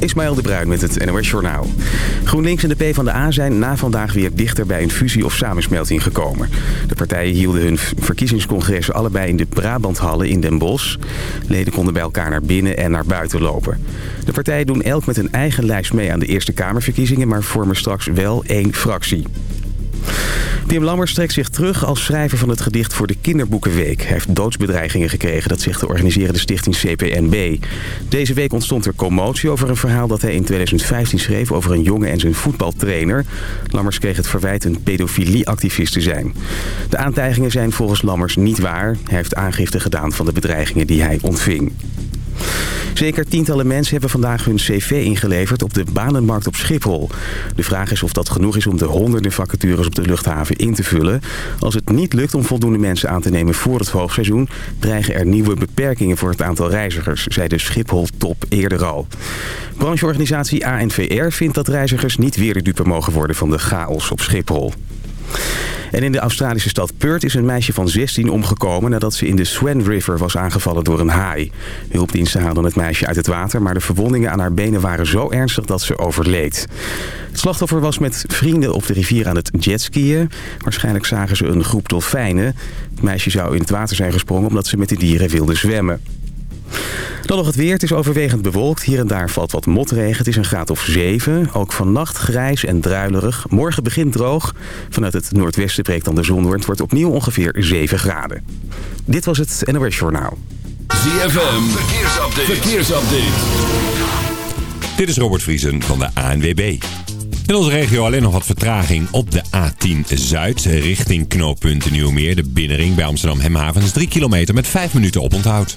Ismaël de Bruin met het NOS Journaal. GroenLinks en de PvdA zijn na vandaag weer dichter bij een fusie of samensmelting gekomen. De partijen hielden hun verkiezingscongres allebei in de Brabanthallen in Den Bosch. Leden konden bij elkaar naar binnen en naar buiten lopen. De partijen doen elk met een eigen lijst mee aan de Eerste Kamerverkiezingen... maar vormen straks wel één fractie. Tim Lammers trekt zich terug als schrijver van het gedicht voor de Kinderboekenweek. Hij heeft doodsbedreigingen gekregen, dat zegt de organiserende stichting CPNB. Deze week ontstond er commotie over een verhaal dat hij in 2015 schreef... over een jongen en zijn voetbaltrainer. Lammers kreeg het verwijt een pedofilieactivist te zijn. De aantijgingen zijn volgens Lammers niet waar. Hij heeft aangifte gedaan van de bedreigingen die hij ontving. Zeker tientallen mensen hebben vandaag hun cv ingeleverd op de banenmarkt op Schiphol. De vraag is of dat genoeg is om de honderden vacatures op de luchthaven in te vullen. Als het niet lukt om voldoende mensen aan te nemen voor het hoogseizoen... dreigen er nieuwe beperkingen voor het aantal reizigers, zei de Schiphol-top eerder al. Brancheorganisatie ANVR vindt dat reizigers niet weer de dupe mogen worden van de chaos op Schiphol. En in de Australische stad Perth is een meisje van 16 omgekomen... nadat ze in de Swan River was aangevallen door een haai. Hulpdiensten haalden het meisje uit het water... maar de verwondingen aan haar benen waren zo ernstig dat ze overleed. Het slachtoffer was met vrienden op de rivier aan het jetskiën. Waarschijnlijk zagen ze een groep dolfijnen. Het meisje zou in het water zijn gesprongen omdat ze met de dieren wilde zwemmen. Dan nog het weer. Het is overwegend bewolkt. Hier en daar valt wat motregen. Het is een graad of 7. Ook vannacht grijs en druilerig. Morgen begint droog. Vanuit het noordwesten breekt dan de zon door. Het wordt opnieuw ongeveer 7 graden. Dit was het NOS Journaal. ZFM. Verkeersupdate. Verkeersupdate. Dit is Robert Vriesen van de ANWB. In onze regio alleen nog wat vertraging op de A10 Zuid richting knooppunt Nieuwmeer. De binnenring bij Amsterdam Hemhavens 3 kilometer met 5 minuten oponthoud.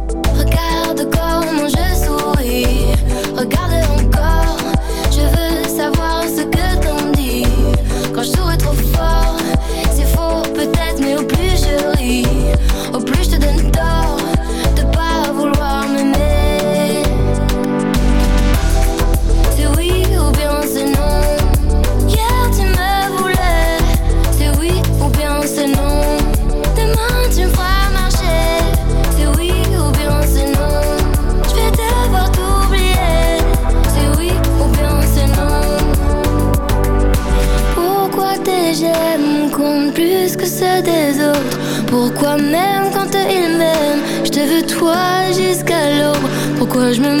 je me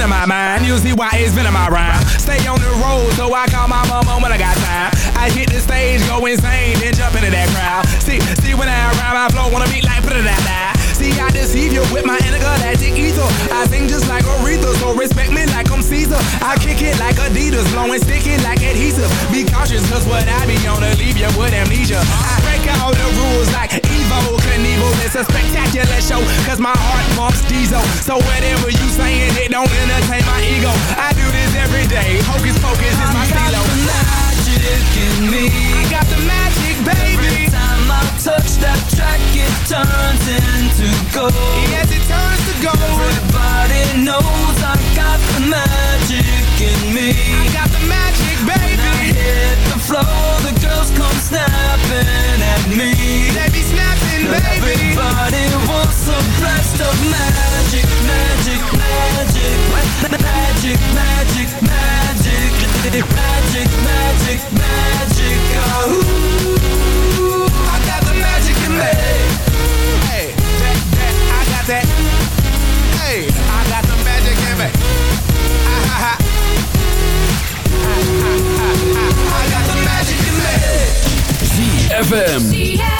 journey into my mind. You'll see why it's been in my rhyme. Stay on the road, so I call my mama when I got time. I hit the stage, go insane, then jump into that crowd. See, see when I rhyme, I flow, wanna beat like da da da. See, I deceive you with my intergalactic ether. I sing just like Aretha, so respect me like I'm Caesar. I kick it like Adidas, blowing sticky like adhesive. Be cautious, cause what I be on to leave you with amnesia. I all the rules like Evel Knievel. It's a spectacular show, cause my heart pumps diesel. So whatever you saying, it don't entertain my ego. I do this every day. Hocus pocus is my stilo. the magic in me. I got the magic, baby. Every time I touch that track, it turns into gold. Yes, it turns to gold. Everybody knows I got the magic in me. I got the magic, baby. Hit the floor, the girls come snapping at me. They be snapping, baby. Everybody wants a blast of magic, magic, magic, magic, magic, magic, magic, magic, magic. Oh, I ZFM.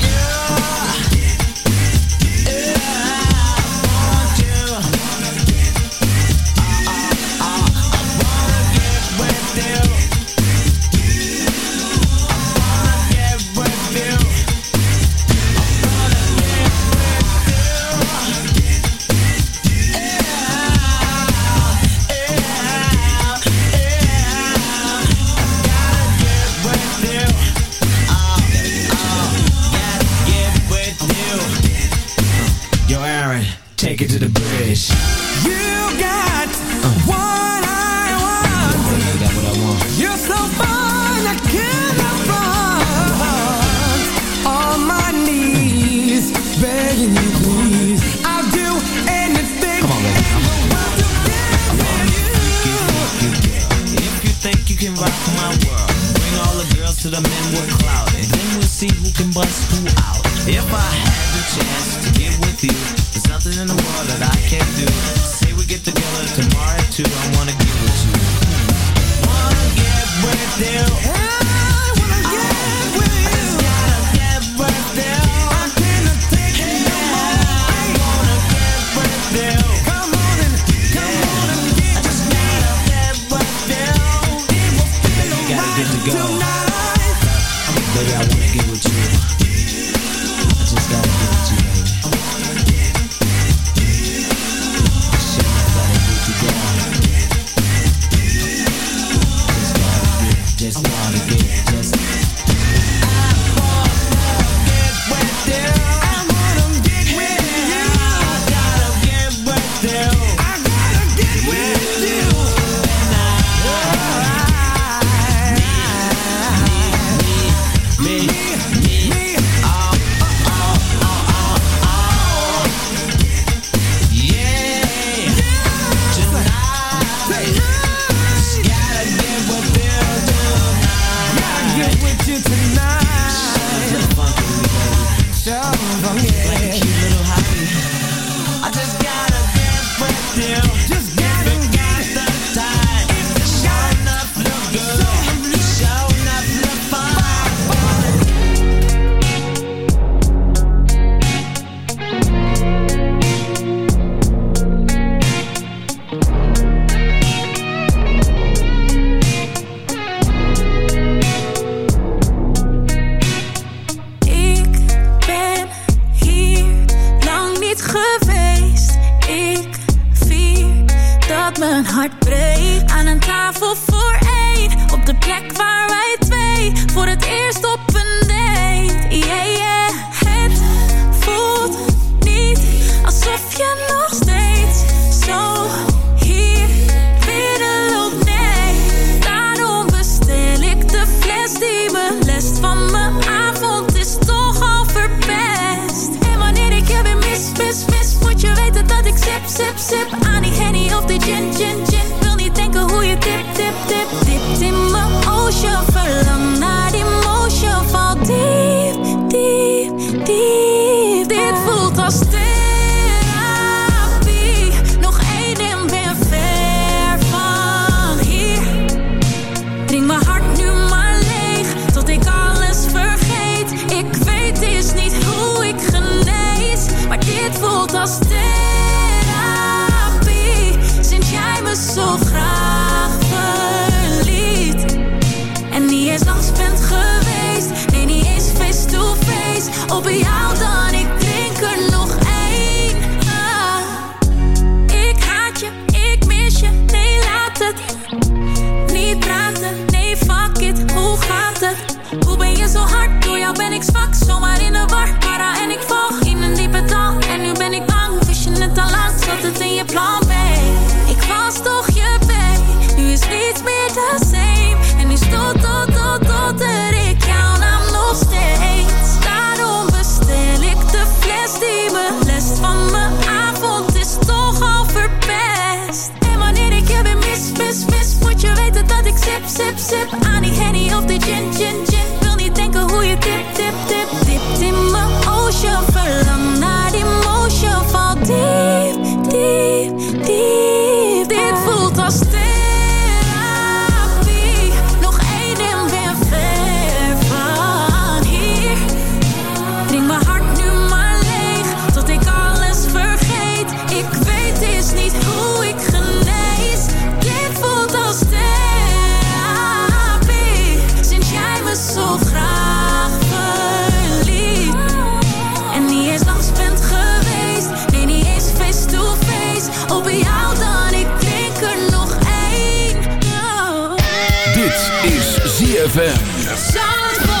Is ZFM.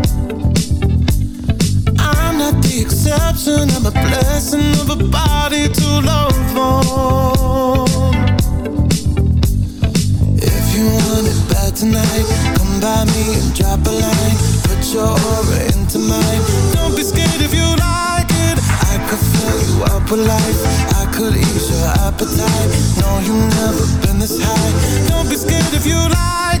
Exception, I'm a blessing of a body to love on. If you want it bad tonight Come by me and drop a line. Put your aura into mine. Don't be scared if you like it. I could fill you up with life. I could ease your appetite. No, you've never been this high. Don't be scared if you like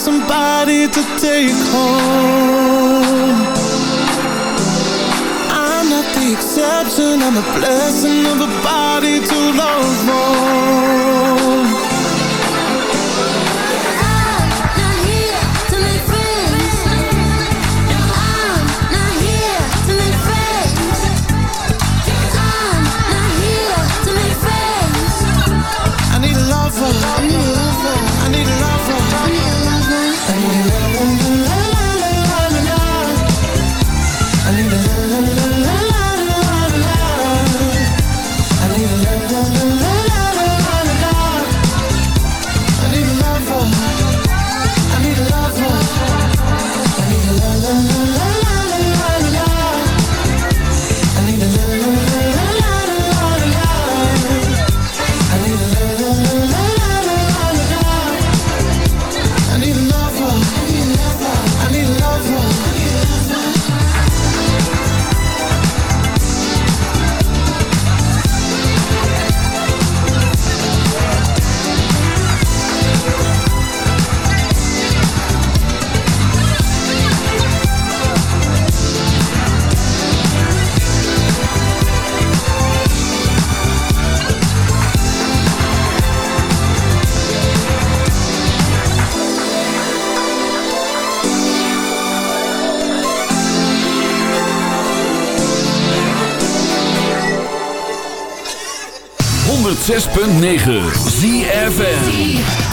somebody, to take home. I'm not the exception I'm a blessing of a body to love more 106.9 ZFN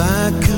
back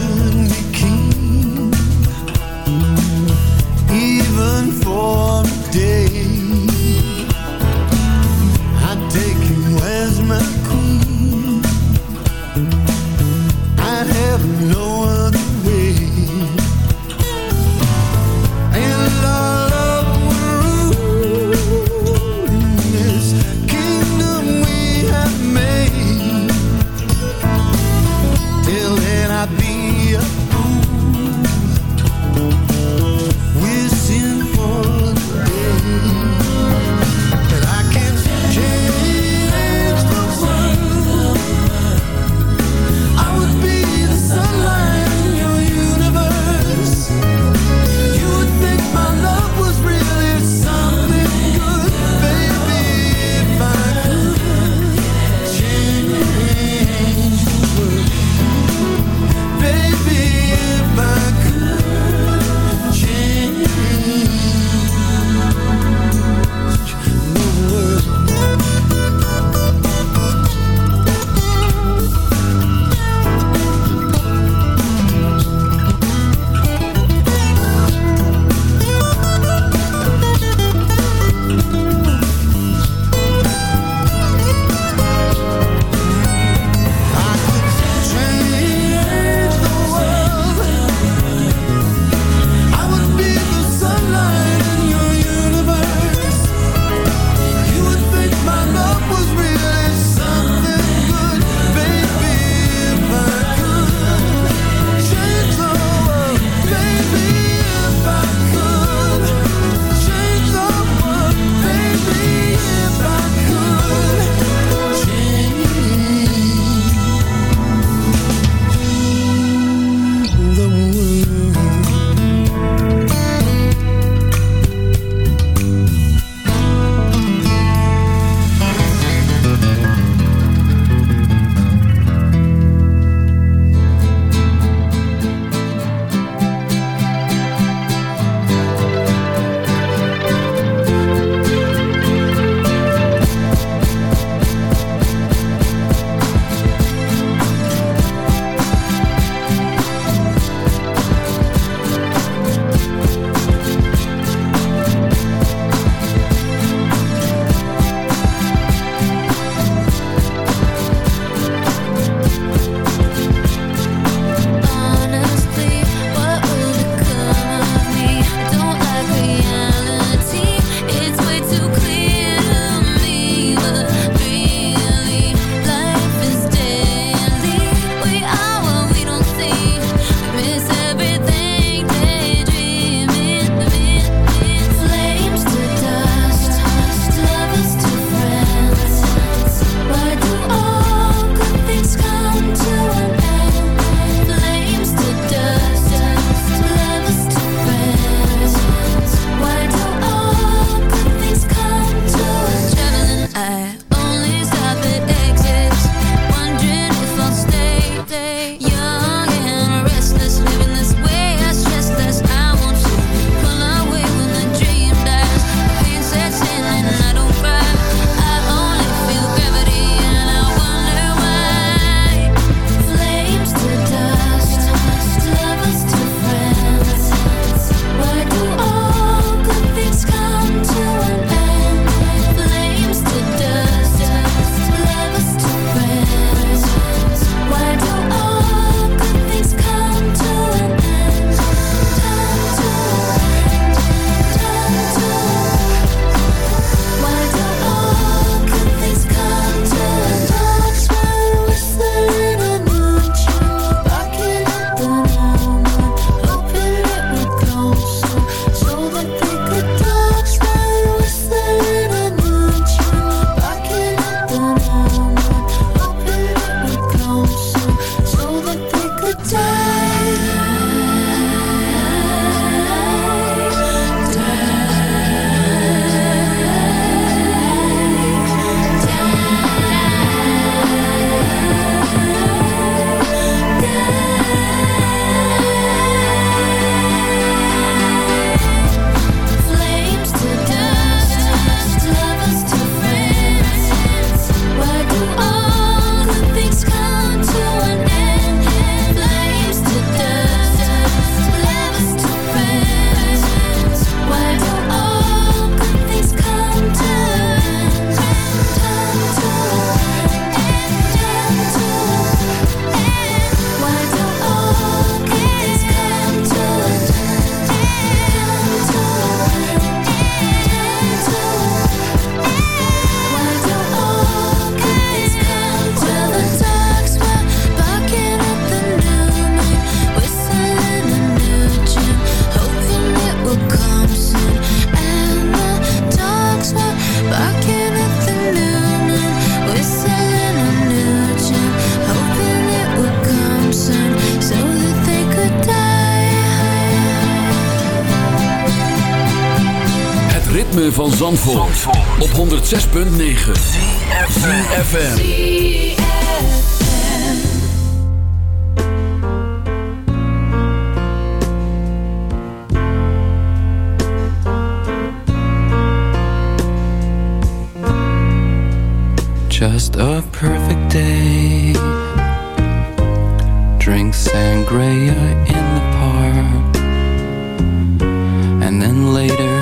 ritme van Zandvoort, op 106.9 CFFM Just a perfect day. Drink sangria in the park. And then later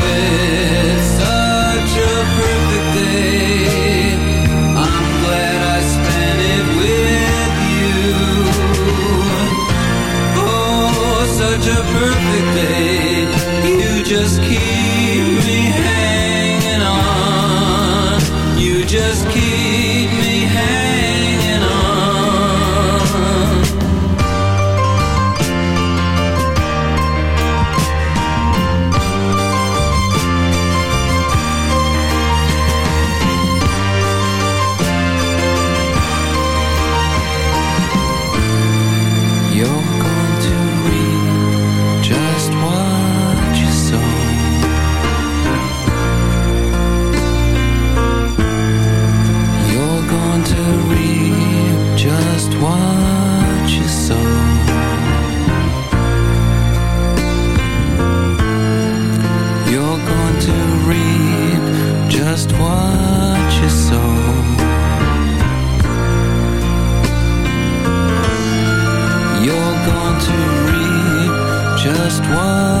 just just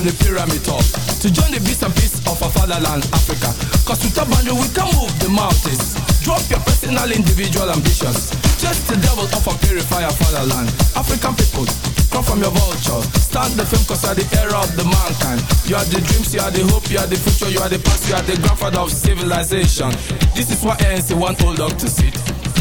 On the pyramid top to join the beast and peace of our fatherland, Africa. Cause with a boundary we can move the mountains. Drop your personal, individual ambitions. Just the devil of a purifier fatherland. African people, come from your vulture. Start the film cause you are the era of the mankind. You are the dreams, you are the hope, you are the future, you are the past, you are the grandfather of civilization. This is why ANC want old dog to sit.